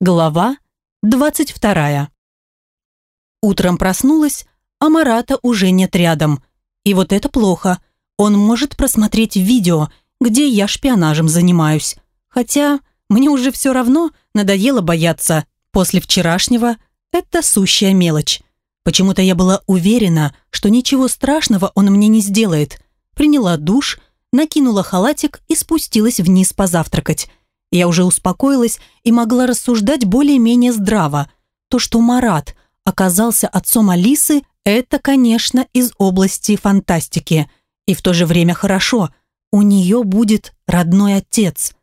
Глава 22. Утром проснулась, а Марата уже нет рядом. И вот это плохо. Он может просмотреть видео, где я шпионажем занимаюсь. Хотя мне уже все равно надоело бояться. После вчерашнего это сущая мелочь. Почему-то я была уверена, что ничего страшного он мне не сделает. Приняла душ, накинула халатик и спустилась вниз позавтракать. Я уже успокоилась и могла рассуждать более-менее здраво. То, что Марат оказался отцом Алисы, это, конечно, из области фантастики. И в то же время хорошо. У нее будет родной отец.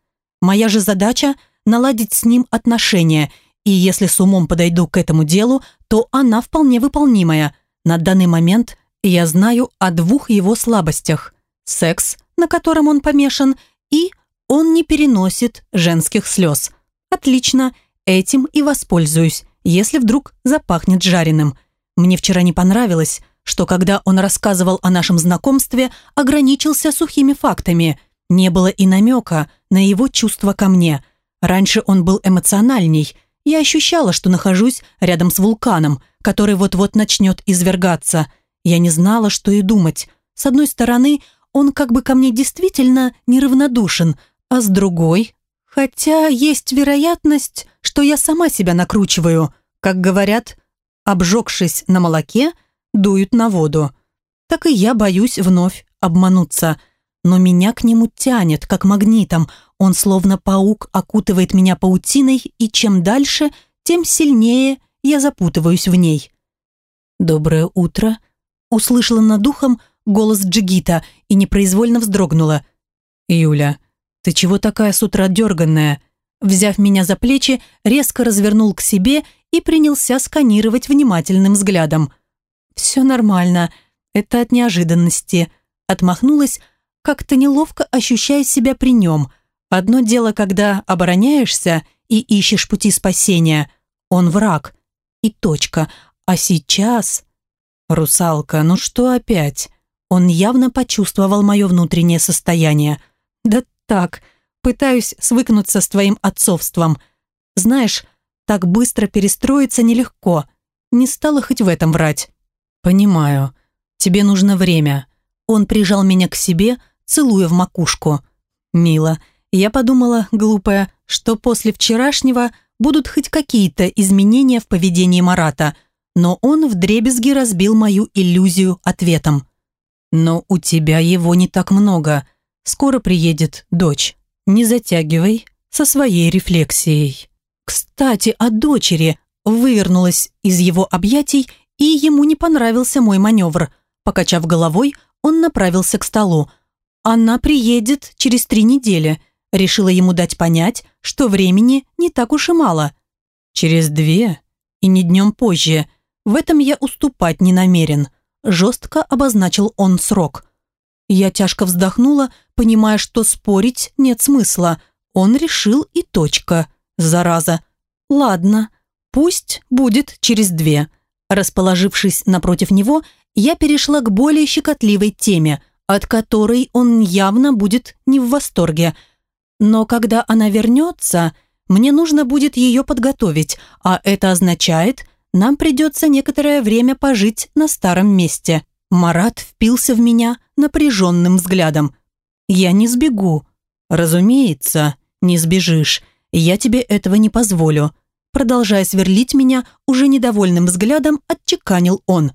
Моя же задача – наладить с ним отношения. И если с умом подойду к этому делу, то она вполне выполнимая. На данный момент я знаю о двух его слабостях. Секс, на котором он помешан, и – он не переносит женских слез. Отлично, этим и воспользуюсь, если вдруг запахнет жареным. Мне вчера не понравилось, что когда он рассказывал о нашем знакомстве, ограничился сухими фактами. Не было и намека на его чувства ко мне. Раньше он был эмоциональней. Я ощущала, что нахожусь рядом с вулканом, который вот-вот начнет извергаться. Я не знала, что и думать. С одной стороны, он как бы ко мне действительно неравнодушен, а с другой... Хотя есть вероятность, что я сама себя накручиваю. Как говорят, обжегшись на молоке, дуют на воду. Так и я боюсь вновь обмануться. Но меня к нему тянет, как магнитом. Он словно паук окутывает меня паутиной, и чем дальше, тем сильнее я запутываюсь в ней. «Доброе утро», — услышала над духом голос Джигита и непроизвольно вздрогнула. «Юля, «Ты чего такая с утра дерганная?» Взяв меня за плечи, резко развернул к себе и принялся сканировать внимательным взглядом. «Все нормально. Это от неожиданности». Отмахнулась, как-то неловко ощущая себя при нем. Одно дело, когда обороняешься и ищешь пути спасения. Он враг. И точка. А сейчас... «Русалка, ну что опять?» Он явно почувствовал мое внутреннее состояние. «Да так, пытаюсь свыкнуться с твоим отцовством. Знаешь, так быстро перестроиться нелегко. Не стала хоть в этом врать. Понимаю. Тебе нужно время. Он прижал меня к себе, целуя в макушку. Мило. Я подумала, глупая, что после вчерашнего будут хоть какие-то изменения в поведении Марата, но он вдребезги разбил мою иллюзию ответом. «Но у тебя его не так много. Скоро приедет дочь. Не затягивай со своей рефлексией. Кстати, о дочери вывернулась из его объятий, и ему не понравился мой маневр. Покачав головой, он направился к столу. Она приедет через три недели. Решила ему дать понять, что времени не так уж и мало. Через две и не днем позже. В этом я уступать не намерен. Жестко обозначил он срок. Я тяжко вздохнула, понимая, что спорить нет смысла. Он решил и точка. Зараза. Ладно, пусть будет через две. Расположившись напротив него, я перешла к более щекотливой теме, от которой он явно будет не в восторге. Но когда она вернется, мне нужно будет ее подготовить, а это означает, нам придется некоторое время пожить на старом месте. Марат впился в меня напряженным взглядом. «Я не сбегу». «Разумеется, не сбежишь. Я тебе этого не позволю». Продолжая сверлить меня, уже недовольным взглядом отчеканил он.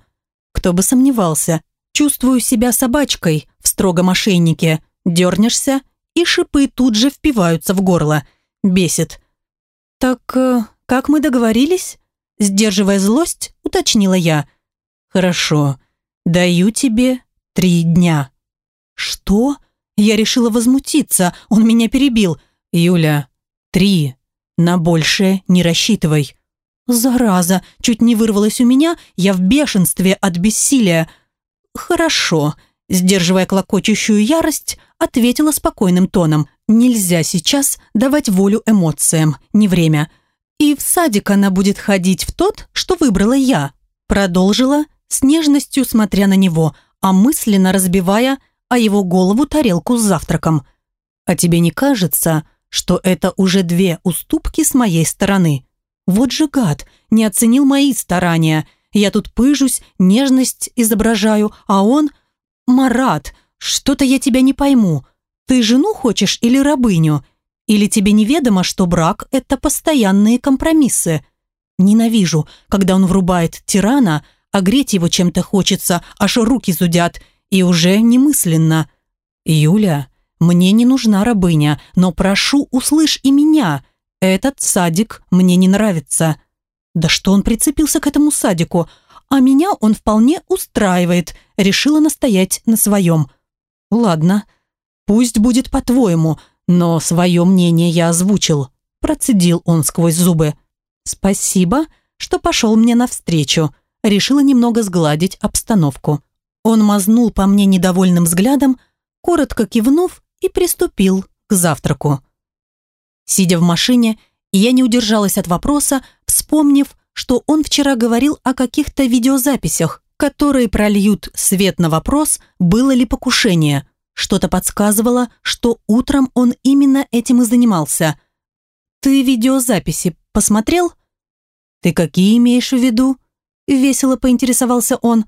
Кто бы сомневался. Чувствую себя собачкой в строгом ошейнике. Дернешься, и шипы тут же впиваются в горло. Бесит. «Так э, как мы договорились?» Сдерживая злость, уточнила я. «Хорошо. Даю тебе три дня». «Что?» Я решила возмутиться, он меня перебил. «Юля, три. На большее не рассчитывай». «Зараза!» Чуть не вырвалась у меня, я в бешенстве от бессилия. «Хорошо», сдерживая клокочущую ярость, ответила спокойным тоном. «Нельзя сейчас давать волю эмоциям, не время. И в садик она будет ходить в тот, что выбрала я». Продолжила, с нежностью смотря на него, а мысленно разбивая о его голову тарелку с завтраком. «А тебе не кажется, что это уже две уступки с моей стороны?» Вот же гад, не оценил мои старания. Я тут пыжусь, нежность изображаю, а он... Марат, что-то я тебя не пойму. Ты жену хочешь или рабыню? Или тебе неведомо, что брак – это постоянные компромиссы? Ненавижу, когда он врубает тирана, а греть его чем-то хочется, аж руки зудят, и уже немысленно. Юля, мне не нужна рабыня, но прошу, услышь и меня. Этот садик мне не нравится. Да что он прицепился к этому садику? А меня он вполне устраивает, решила настоять на своем. Ладно, пусть будет по-твоему, но свое мнение я озвучил. Процедил он сквозь зубы. Спасибо, что пошел мне навстречу. Решила немного сгладить обстановку. Он мазнул по мне недовольным взглядом, коротко кивнув и приступил к завтраку. Сидя в машине, я не удержалась от вопроса, вспомнив, что он вчера говорил о каких-то видеозаписях, которые прольют свет на вопрос, было ли покушение. Что-то подсказывало, что утром он именно этим и занимался. «Ты видеозаписи посмотрел?» «Ты какие имеешь в виду?» Весело поинтересовался он.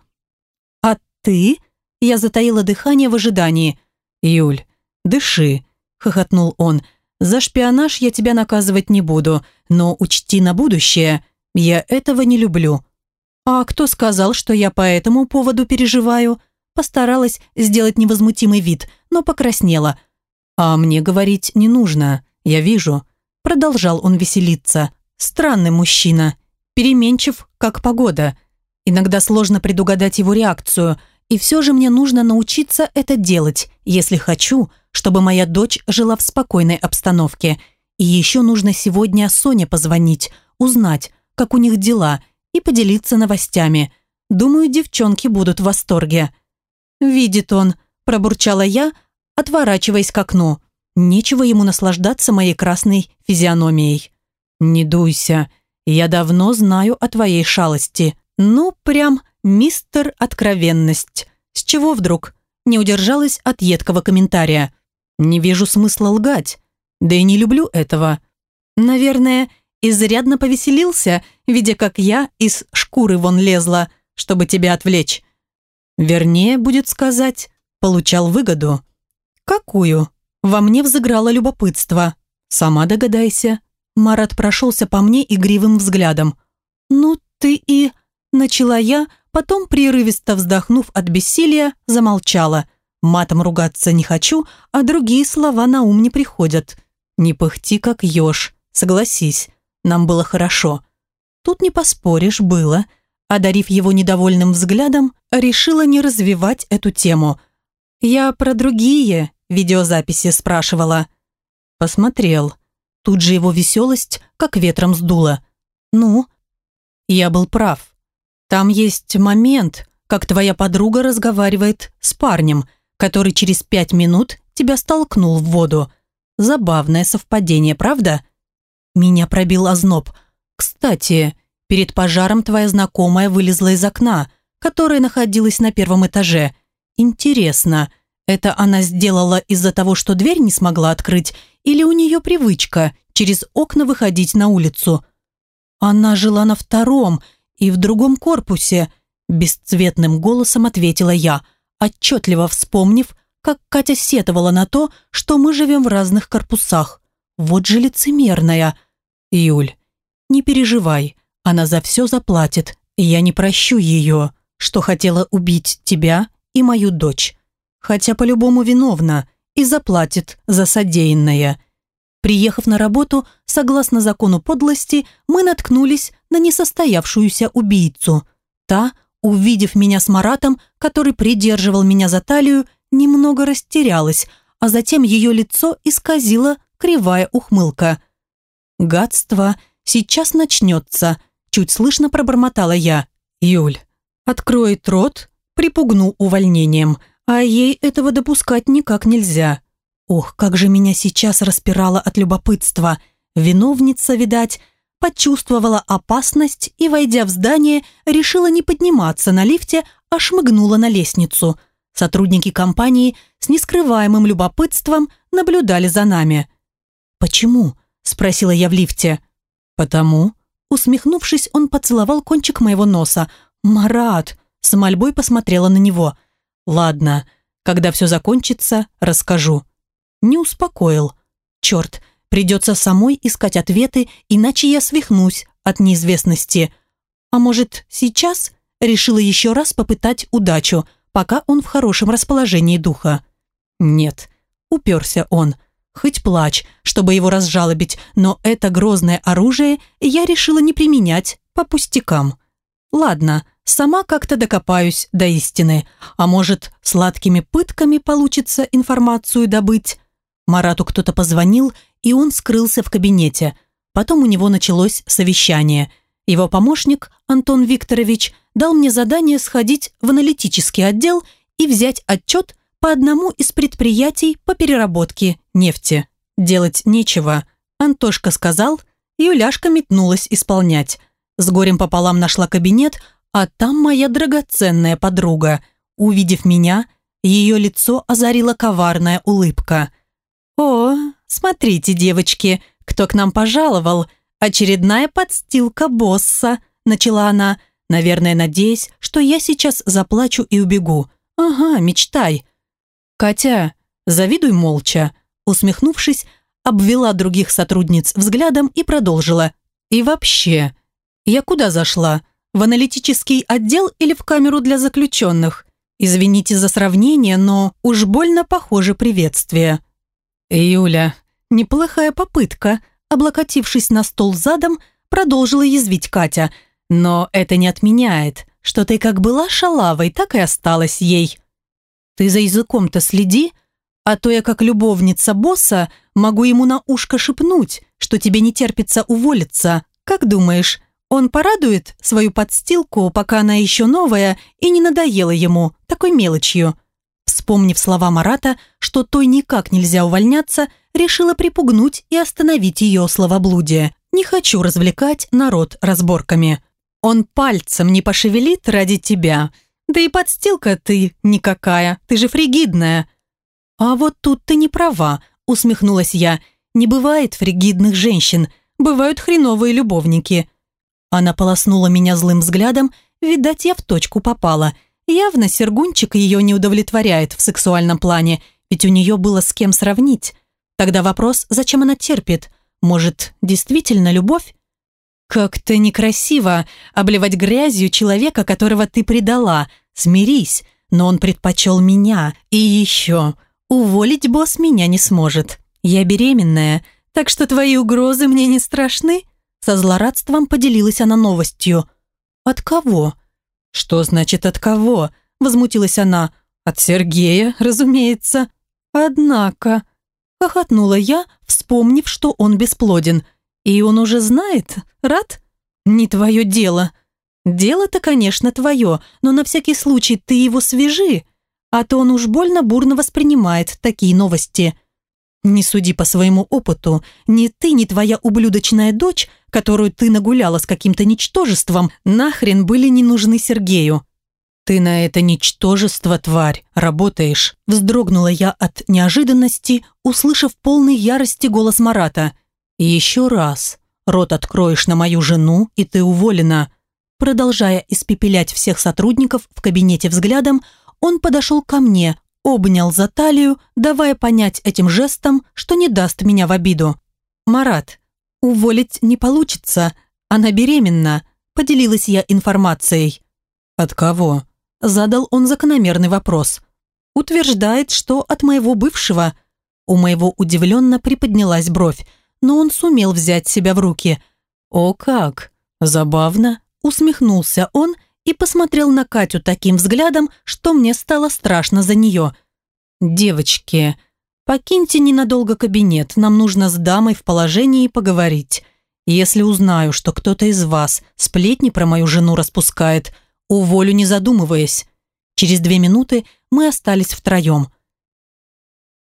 «А ты?» Я затаила дыхание в ожидании. «Юль, дыши», — хохотнул он. За шпионаж я тебя наказывать не буду, но учти на будущее, я этого не люблю». «А кто сказал, что я по этому поводу переживаю?» Постаралась сделать невозмутимый вид, но покраснела. «А мне говорить не нужно, я вижу». Продолжал он веселиться. «Странный мужчина. Переменчив, как погода. Иногда сложно предугадать его реакцию, и все же мне нужно научиться это делать, если хочу, чтобы моя дочь жила в спокойной обстановке. И еще нужно сегодня Соне позвонить, узнать, как у них дела, и поделиться новостями. Думаю, девчонки будут в восторге. «Видит он», – пробурчала я, отворачиваясь к окну. Нечего ему наслаждаться моей красной физиономией. «Не дуйся, я давно знаю о твоей шалости. Ну, прям мистер Откровенность. С чего вдруг?» Не удержалась от едкого комментария. Не вижу смысла лгать. Да и не люблю этого. Наверное, изрядно повеселился, видя, как я из шкуры вон лезла, чтобы тебя отвлечь. Вернее, будет сказать, получал выгоду. Какую? Во мне взыграло любопытство. Сама догадайся. Марат прошелся по мне игривым взглядом. «Ну ты и...» Начала я, потом, прерывисто вздохнув от бессилия, замолчала – Матом ругаться не хочу, а другие слова на ум не приходят. Не пыхти, как еж, согласись, нам было хорошо. Тут не поспоришь, было. Одарив его недовольным взглядом, решила не развивать эту тему. Я про другие видеозаписи спрашивала. Посмотрел. Тут же его веселость как ветром сдуло. Ну? Я был прав. Там есть момент, как твоя подруга разговаривает с парнем – который через пять минут тебя столкнул в воду. Забавное совпадение, правда? Меня пробил озноб. Кстати, перед пожаром твоя знакомая вылезла из окна, которое находилось на первом этаже. Интересно, это она сделала из-за того, что дверь не смогла открыть, или у нее привычка через окна выходить на улицу? Она жила на втором и в другом корпусе, бесцветным голосом ответила я – отчетливо вспомнив, как Катя сетовала на то, что мы живем в разных корпусах. Вот же лицемерная. Юль, не переживай, она за все заплатит, я не прощу ее, что хотела убить тебя и мою дочь. Хотя по-любому виновна и заплатит за содеянное. Приехав на работу, согласно закону подлости, мы наткнулись на несостоявшуюся убийцу. Та увидев меня с Маратом, который придерживал меня за талию, немного растерялась, а затем ее лицо исказило кривая ухмылка. «Гадство сейчас начнется», – чуть слышно пробормотала я. «Юль, откроет рот, припугну увольнением, а ей этого допускать никак нельзя». Ох, как же меня сейчас распирало от любопытства. Виновница, видать, почувствовала опасность и, войдя в здание, решила не подниматься на лифте, а шмыгнула на лестницу. Сотрудники компании с нескрываемым любопытством наблюдали за нами. «Почему?» – спросила я в лифте. «Потому», – Усмехнувшись, он поцеловал кончик моего носа. «Марат!» С мольбой посмотрела на него. «Ладно, когда все закончится, расскажу». Не успокоил. «Черт, придется самой искать ответы, иначе я свихнусь от неизвестности. А может, сейчас?» Решила еще раз попытать удачу, пока он в хорошем расположении духа. «Нет», — уперся он, — Хоть плачь, чтобы его разжалобить, но это грозное оружие я решила не применять по пустякам. Ладно, сама как-то докопаюсь до истины. А может, сладкими пытками получится информацию добыть? Марату кто-то позвонил, и он скрылся в кабинете. Потом у него началось совещание. Его помощник, Антон Викторович, дал мне задание сходить в аналитический отдел и взять отчет по одному из предприятий по переработке нефти. Делать нечего, Антошка сказал, Юляшка метнулась исполнять. С горем пополам нашла кабинет, а там моя драгоценная подруга. Увидев меня, ее лицо озарила коварная улыбка. «О, смотрите, девочки, кто к нам пожаловал? Очередная подстилка босса», – начала она, наверное, надеясь, что я сейчас заплачу и убегу. «Ага, мечтай. «Катя, завидуй молча», усмехнувшись, обвела других сотрудниц взглядом и продолжила. «И вообще, я куда зашла? В аналитический отдел или в камеру для заключенных? Извините за сравнение, но уж больно похоже приветствие». «Юля, неплохая попытка», облокотившись на стол задом, продолжила язвить Катя. «Но это не отменяет, что ты как была шалавой, так и осталась ей. Ты за языком-то следи, а то я как любовница босса могу ему на ушко шепнуть, что тебе не терпится уволиться. Как думаешь, он порадует свою подстилку, пока она еще новая и не надоела ему такой мелочью?» Вспомнив слова Марата, что той никак нельзя увольняться, решила припугнуть и остановить ее словоблудие. «Не хочу развлекать народ разборками. Он пальцем не пошевелит ради тебя, да и подстилка ты никакая, ты же фригидная». «А вот тут ты не права», — усмехнулась я. «Не бывает фригидных женщин, бывают хреновые любовники». Она полоснула меня злым взглядом, видать, я в точку попала. Явно Сергунчик ее не удовлетворяет в сексуальном плане, ведь у нее было с кем сравнить. Тогда вопрос, зачем она терпит? Может, действительно любовь? «Как-то некрасиво обливать грязью человека, которого ты предала», Смирись, но он предпочел меня. И еще, уволить босс меня не сможет. Я беременная, так что твои угрозы мне не страшны?» Со злорадством поделилась она новостью. «От кого?» «Что значит от кого?» Возмутилась она. «От Сергея, разумеется». «Однако...» Хохотнула я, вспомнив, что он бесплоден. «И он уже знает? Рад?» «Не твое дело», Дело-то, конечно, твое, но на всякий случай ты его свяжи, а то он уж больно бурно воспринимает такие новости. Не суди по своему опыту. Ни ты, ни твоя ублюдочная дочь, которую ты нагуляла с каким-то ничтожеством, нахрен были не нужны Сергею. «Ты на это ничтожество, тварь, работаешь!» Вздрогнула я от неожиданности, услышав полный ярости голос Марата. еще раз рот откроешь на мою жену, и ты уволена!» Продолжая испепелять всех сотрудников в кабинете взглядом, он подошел ко мне, обнял за талию, давая понять этим жестом, что не даст меня в обиду. «Марат, уволить не получится, она беременна», поделилась я информацией. «От кого?» задал он закономерный вопрос. «Утверждает, что от моего бывшего». У моего удивленно приподнялась бровь, но он сумел взять себя в руки. «О как! Забавно!» Усмехнулся он и посмотрел на Катю таким взглядом, что мне стало страшно за нее. «Девочки, покиньте ненадолго кабинет, нам нужно с дамой в положении поговорить. Если узнаю, что кто-то из вас сплетни про мою жену распускает, уволю не задумываясь». Через две минуты мы остались втроем.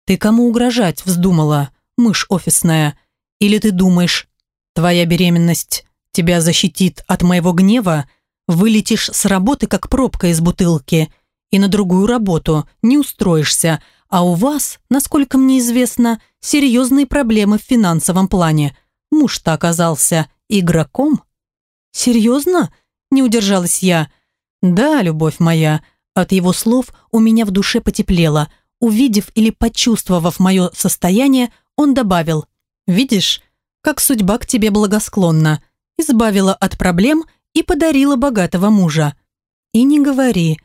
«Ты кому угрожать вздумала, мышь офисная? Или ты думаешь, твоя беременность тебя защитит от моего гнева, вылетишь с работы, как пробка из бутылки, и на другую работу не устроишься, а у вас, насколько мне известно, серьезные проблемы в финансовом плане. Муж-то оказался игроком. «Серьезно?» – не удержалась я. «Да, любовь моя». От его слов у меня в душе потеплело. Увидев или почувствовав мое состояние, он добавил. «Видишь, как судьба к тебе благосклонна. Избавила от проблем и подарила богатого мужа». «И не говори».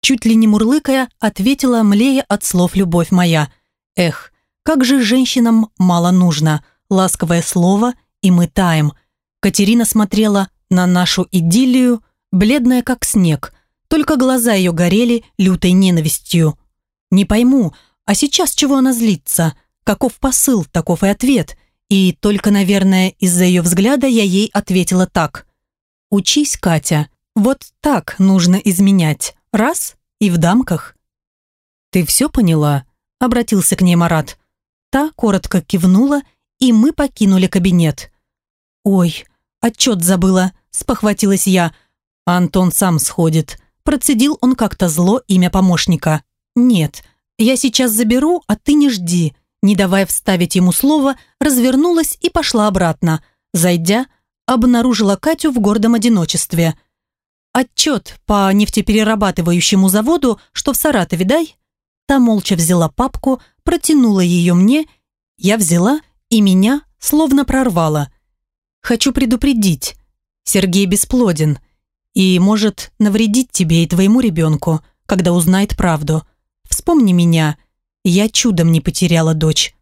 Чуть ли не мурлыкая, ответила млея от слов «любовь моя». «Эх, как же женщинам мало нужно. Ласковое слово, и мы таем». Катерина смотрела на нашу идиллию, бледная как снег, только глаза ее горели лютой ненавистью. Не пойму, а сейчас чего она злится? Каков посыл, таков и ответ. И только, наверное, из-за ее взгляда я ей ответила так. «Учись, Катя, вот так нужно изменять. Раз и в дамках». «Ты все поняла?» – обратился к ней Марат. Та коротко кивнула, и мы покинули кабинет. «Ой, отчет забыла», – спохватилась я. «Антон сам сходит». Процедил он как-то зло имя помощника. «Нет, я сейчас заберу, а ты не жди». Не давая вставить ему слово, развернулась и пошла обратно. Зайдя, обнаружила Катю в гордом одиночестве. «Отчет по нефтеперерабатывающему заводу, что в Саратове, дай?» Та молча взяла папку, протянула ее мне, я взяла, и меня словно прорвало. «Хочу предупредить. Сергей бесплоден и может навредить тебе и твоему ребенку, когда узнает правду. Вспомни меня. Я чудом не потеряла дочь».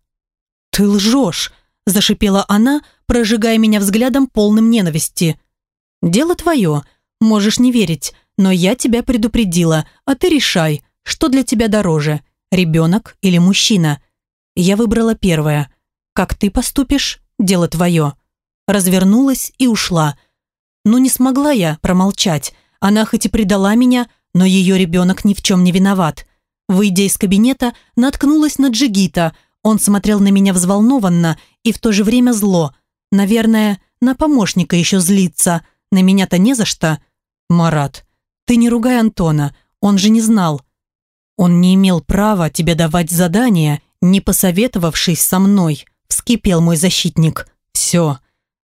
«Ты лжешь!» – зашипела она, прожигая меня взглядом полным ненависти. «Дело твое. Можешь не верить, но я тебя предупредила, а ты решай, что для тебя дороже, ребенок или мужчина. Я выбрала первое. Как ты поступишь – дело твое». Развернулась и ушла. Но не смогла я промолчать. Она хоть и предала меня, но ее ребенок ни в чем не виноват. Выйдя из кабинета, наткнулась на Джигита. Он смотрел на меня взволнованно и в то же время зло. Наверное, на помощника еще злится. На меня-то не за что. Марат, ты не ругай Антона. Он же не знал. Он не имел права тебе давать задания, не посоветовавшись со мной. Вскипел мой защитник. Все.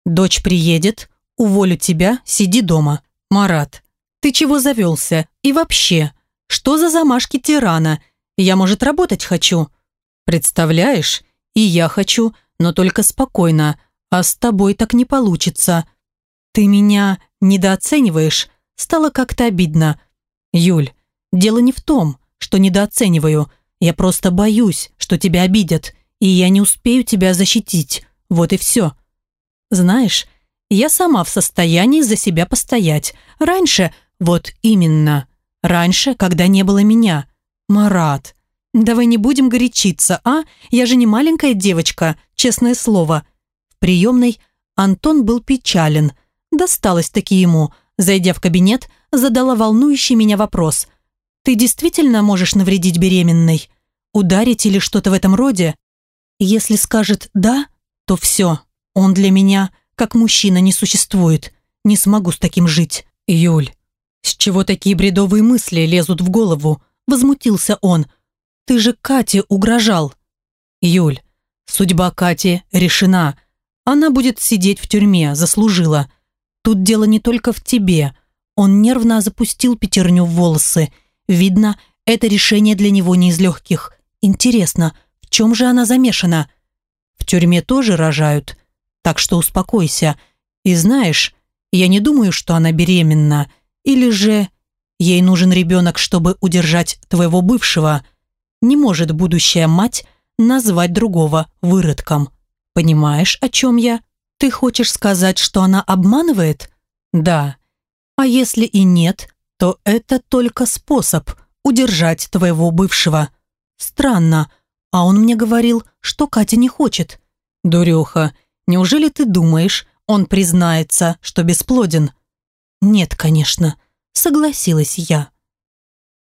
Дочь приедет, уволю тебя, сиди дома. Марат, ты чего завелся? И вообще, что за замашки тирана? Я, может, работать хочу. Представляешь? И я хочу, но только спокойно. А с тобой так не получится. Ты меня недооцениваешь? Стало как-то обидно. Юль, дело не в том, что недооцениваю. Я просто боюсь, что тебя обидят, и я не успею тебя защитить. Вот и все. Знаешь, я сама в состоянии за себя постоять. Раньше, вот именно, Раньше, когда не было меня. Марат. Давай не будем горячиться, а? Я же не маленькая девочка, честное слово. В приемной Антон был печален. Досталось таки ему. Зайдя в кабинет, задала волнующий меня вопрос. «Ты действительно можешь навредить беременной? Ударить или что-то в этом роде?» Если скажет «да», то все. Он для меня, как мужчина, не существует. Не смогу с таким жить. Юль, «С чего такие бредовые мысли лезут в голову?» Возмутился он. «Ты же Кате угрожал». «Юль, судьба Кати решена. Она будет сидеть в тюрьме, заслужила. Тут дело не только в тебе». Он нервно запустил пятерню в волосы. Видно, это решение для него не из легких. Интересно, в чем же она замешана? В тюрьме тоже рожают. Так что успокойся. И знаешь, я не думаю, что она беременна. Или же ей нужен ребенок, чтобы удержать твоего бывшего. Не может будущая мать назвать другого выродком. Понимаешь, о чем я? Ты хочешь сказать, что она обманывает? Да. А если и нет, то это только способ удержать твоего бывшего. Странно. А он мне говорил, что Катя не хочет. Дуреха, неужели ты думаешь, он признается, что бесплоден? «Нет, конечно», — согласилась я.